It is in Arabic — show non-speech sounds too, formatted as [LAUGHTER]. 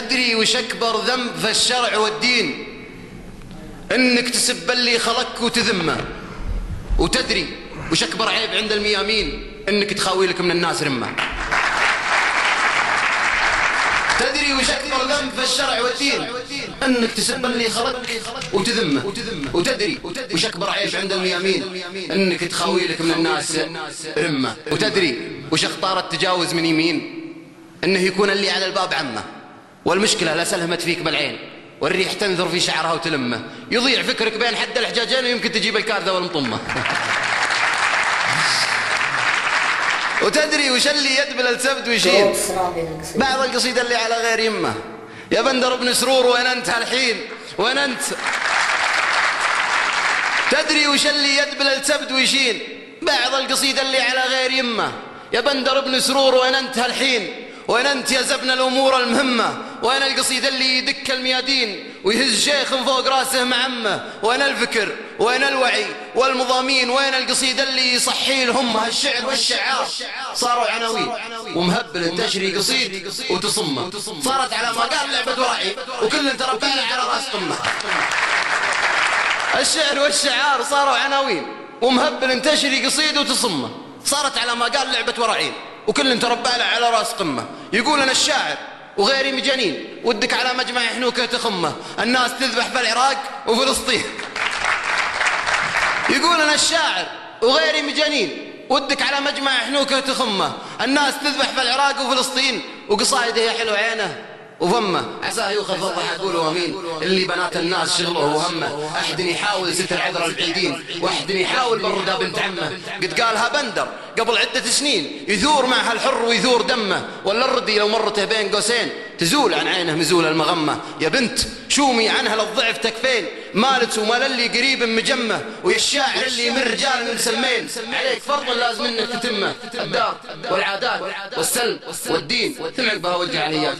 تدري وش أكبر ذنب في الشرع والدين؟ إنك تسب اللي خلقك وتذمه. وتدري وش أكبر عيب عند الميامين؟ إنك تخاوي لك من الناس رمة. تدري وش أكبر ذنب في الشرع والدين؟ أنك تسب اللي خلقك وتذمه. وتدري وش أكبر عيب عند الميامين؟ أنك تخاوي لك من الناس رمة. وتدري وش أخطار التجاوز من يمين؟ أنه يكون اللي على الباب عمه. والمشكلة لا سلهمت فيك بالعين والريح تنذر في شعرها وتلمه يضيع فكرك بين حد الحجاجين ويمكن تجيب الكارثة والمطمة. [LAUGHS] وتدري وش اللي يدبل السبت ويشيل؟ بعض القصيدة اللي على غير يمه. يا بندر ابن سرور وين أنت هالحين؟ وين أنت؟ تدري وش اللي يدبل السبت ويشيل؟ بعض القصيدة اللي على غير يمه. يا بندر ابن سرور وين أنت هالحين؟ وين أنت يا زبن الأمور المهمة؟ وين القصيد اللي يدك الميادين؟ ويهز شيخ فوق رأسه معمه وين الفكر؟ وين الوعي؟ والمضامين؟ وين القصيد اللي يصحي لهم هالشعر والشعار؟ صاروا عناوين. ومهبل تشري قصيد وتصمه. صارت على ما قال لعبة ورعي. وكل تربى على رأس قمه الشعر والشعار صاروا عناوين. ومهبل تشري قصيد وتصمه. صارت على ما قال لعبة ورعين وكل تربى على راس قمة. يقول أنا الشاعر وغيري مجانين ودك على مجمع حنوكة تخمة. الناس تذبح في العراق وفلسطين. يقول أنا الشاعر وغيري مجانين ودك على مجمع حنوكة تخمة. الناس تذبح في العراق وفلسطين وقصايده يا حلو عينه. وفمه عساه يوخذ الضحك قولوا امين اللي بنات الناس شغله وهمه احد يحاول ستر عذر البعيدين واحد يحاول برده بنت عمه. قد قالها بندر قبل عدة سنين يثور معها الحر ويثور دمه. ولا الردي لو مرته بين قوسين تزول عن عينه مزول المغمة. يا بنت شومي عنها للضعف تكفين. مالت ومال اللي قريب مجمة ويا الشاعر اللي من رجال من سلمين عليك فرض لازم إنك تتمه الدار والعادات والسلم والدين. ثم عقبها والجعليات